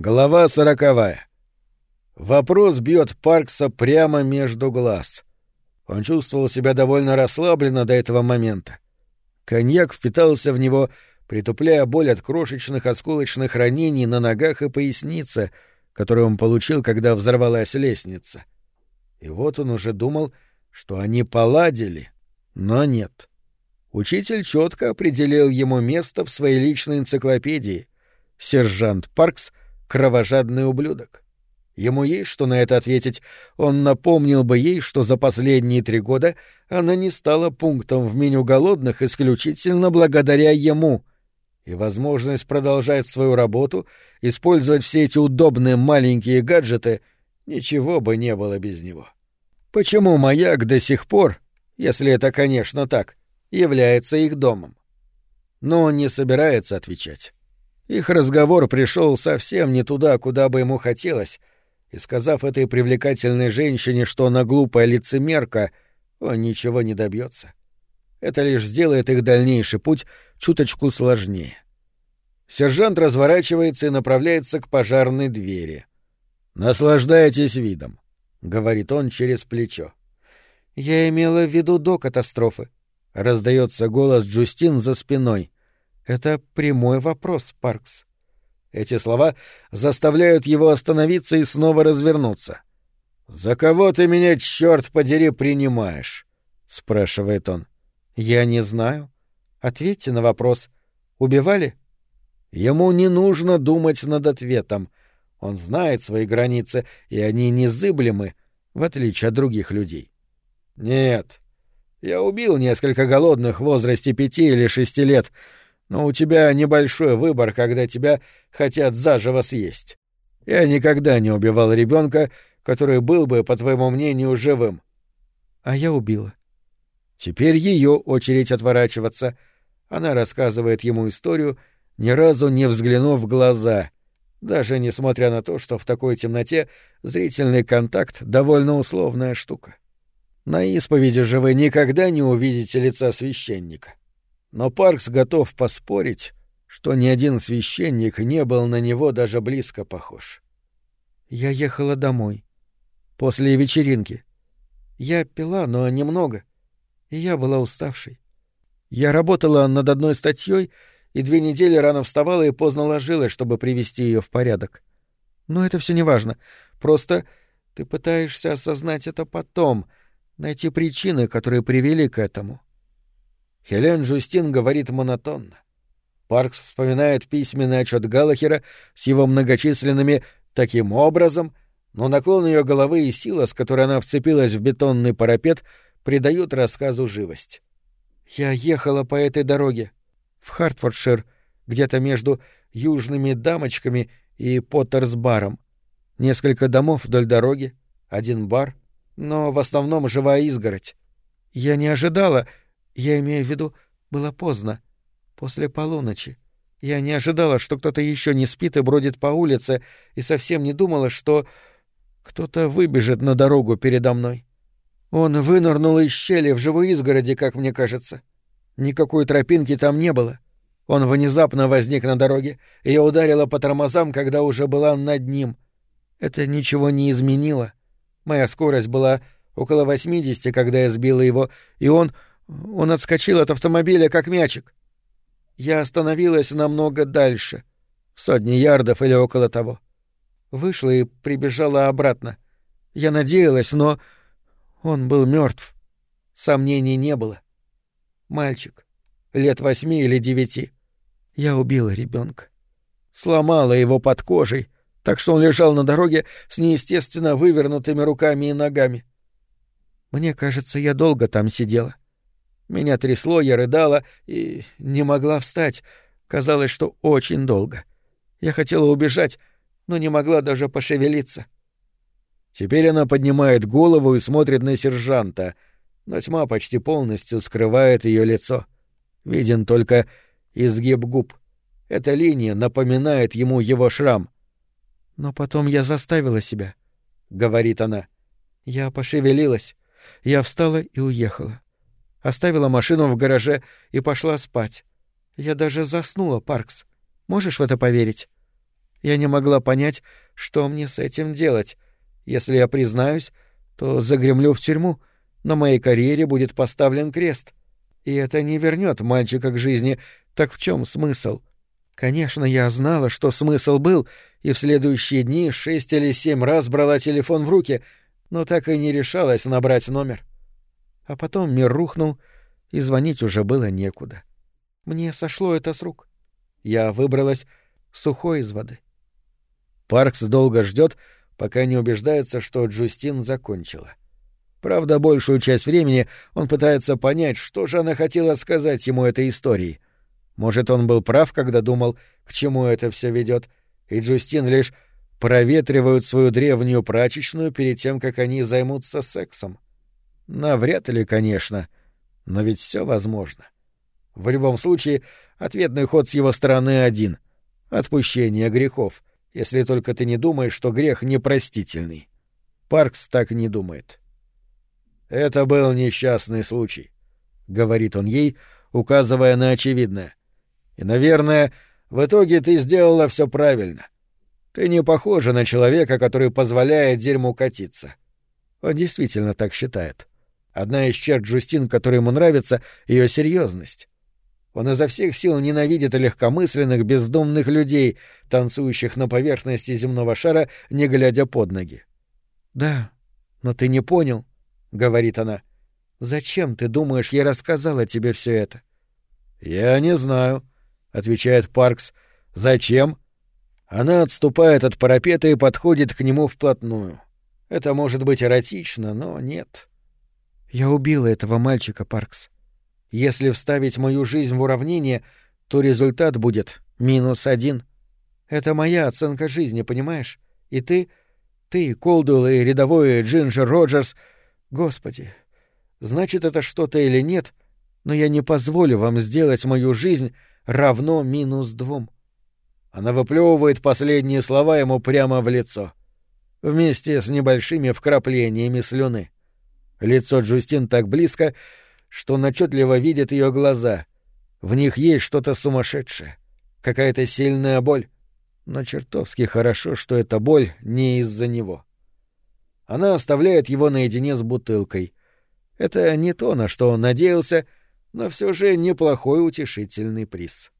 Глава сороковая. Вопрос бьет Паркса прямо между глаз. Он чувствовал себя довольно расслабленно до этого момента. Коньяк впитался в него, притупляя боль от крошечных осколочных ранений на ногах и пояснице, которую он получил, когда взорвалась лестница. И вот он уже думал, что они поладили, но нет. Учитель четко определил ему место в своей личной энциклопедии. Сержант Паркс — кровожадный ублюдок. Ему есть что на это ответить. Он напомнил бы ей, что за последние три года она не стала пунктом в меню голодных исключительно благодаря ему. И возможность продолжать свою работу, использовать все эти удобные маленькие гаджеты, ничего бы не было без него. Почему маяк до сих пор, если это, конечно, так, является их домом? Но он не собирается отвечать. Их разговор пришел совсем не туда, куда бы ему хотелось, и сказав этой привлекательной женщине, что она глупая лицемерка, он ничего не добьется. Это лишь сделает их дальнейший путь чуточку сложнее. Сержант разворачивается и направляется к пожарной двери. «Наслаждайтесь видом», — говорит он через плечо. «Я имела в виду до катастрофы», — раздается голос Джустин за спиной. «Это прямой вопрос, Паркс». Эти слова заставляют его остановиться и снова развернуться. «За кого ты меня, черт подери, принимаешь?» — спрашивает он. «Я не знаю. Ответьте на вопрос. Убивали?» Ему не нужно думать над ответом. Он знает свои границы, и они незыблемы, в отличие от других людей. «Нет. Я убил несколько голодных в возрасте пяти или шести лет, но у тебя небольшой выбор, когда тебя хотят заживо съесть. Я никогда не убивал ребенка, который был бы, по твоему мнению, живым. А я убила. Теперь ее очередь отворачиваться. Она рассказывает ему историю, ни разу не взглянув в глаза, даже несмотря на то, что в такой темноте зрительный контакт — довольно условная штука. На исповеди же вы никогда не увидите лица священника. Но Паркс готов поспорить, что ни один священник не был на него даже близко похож. Я ехала домой. После вечеринки. Я пила, но немного. И я была уставшей. Я работала над одной статьей и две недели рано вставала и поздно ложилась, чтобы привести ее в порядок. Но это все не важно. Просто ты пытаешься осознать это потом, найти причины, которые привели к этому. Хелен Жустин говорит монотонно. Паркс вспоминает письменный отчет Галлахера с его многочисленными «таким образом», но наклон ее головы и сила, с которой она вцепилась в бетонный парапет, придают рассказу живость. «Я ехала по этой дороге. В Хартфордшир, где-то между южными дамочками и Поттерс-баром. Несколько домов вдоль дороги, один бар, но в основном живая изгородь. Я не ожидала, я имею в виду, было поздно, после полуночи. Я не ожидала, что кто-то еще не спит и бродит по улице, и совсем не думала, что кто-то выбежит на дорогу передо мной. Он вынырнул из щели в живой изгороди, как мне кажется. Никакой тропинки там не было. Он внезапно возник на дороге, и я ударила по тормозам, когда уже была над ним. Это ничего не изменило. Моя скорость была около 80, когда я сбила его, и он он отскочил от автомобиля, как мячик. Я остановилась намного дальше, сотни ярдов или около того. Вышла и прибежала обратно. Я надеялась, но он был мертв. Сомнений не было. Мальчик, лет восьми или девяти. Я убила ребенка. Сломала его под кожей, так что он лежал на дороге с неестественно вывернутыми руками и ногами. Мне кажется, я долго там сидела. — меня трясло, я рыдала и не могла встать. Казалось, что очень долго. Я хотела убежать, но не могла даже пошевелиться. Теперь она поднимает голову и смотрит на сержанта, но тьма почти полностью скрывает ее лицо. Виден только изгиб губ. Эта линия напоминает ему его шрам. «Но потом я заставила себя», — говорит она. «Я пошевелилась. Я встала и уехала оставила машину в гараже и пошла спать. Я даже заснула, Паркс. Можешь в это поверить? Я не могла понять, что мне с этим делать. Если я признаюсь, то загремлю в тюрьму, на моей карьере будет поставлен крест. И это не вернет мальчика к жизни. Так в чем смысл? Конечно, я знала, что смысл был, и в следующие дни шесть или семь раз брала телефон в руки, но так и не решалась набрать номер. А потом мир рухнул, и звонить уже было некуда. Мне сошло это с рук. Я выбралась сухой из воды. Паркс долго ждет, пока не убеждается, что Джустин закончила. Правда, большую часть времени он пытается понять, что же она хотела сказать ему этой историей. Может, он был прав, когда думал, к чему это все ведет, и Джустин лишь проветривают свою древнюю прачечную перед тем, как они займутся сексом. Навряд ли, конечно, но ведь все возможно. В любом случае, ответный ход с его стороны один — отпущение грехов, если только ты не думаешь, что грех непростительный. Паркс так не думает. «Это был несчастный случай», — говорит он ей, указывая на очевидное. «И, наверное, в итоге ты сделала все правильно. Ты не похожа на человека, который позволяет дерьму катиться». Он действительно так считает. Одна из черт Джустин, которая ему нравится, — ее серьезность. Он изо всех сил ненавидит легкомысленных, бездомных людей, танцующих на поверхности земного шара, не глядя под ноги. «Да, но ты не понял», — говорит она. «Зачем, ты думаешь, я рассказала тебе все это?» «Я не знаю», — отвечает Паркс. «Зачем?» Она отступает от парапета и подходит к нему вплотную. Это может быть эротично, но нет. «Я убила этого мальчика, Паркс. Если вставить мою жизнь в уравнение, то результат будет минус один. Это моя оценка жизни, понимаешь? И ты, ты, Колдуэлл и рядовой Джинджер Роджерс — Господи, значит это что-то или нет, но я не позволю вам сделать мою жизнь равно минус двум. Она выплевывает последние слова ему прямо в лицо, вместе с небольшими вкраплениями слюны. Лицо Джустин так близко, что он отчетливо видит ее глаза. В них есть что-то сумасшедшее, какая-то сильная боль. Но чертовски хорошо, что эта боль не из-за него. Она оставляет его наедине с бутылкой. Это не то, на что он надеялся, но все же неплохой утешительный приз.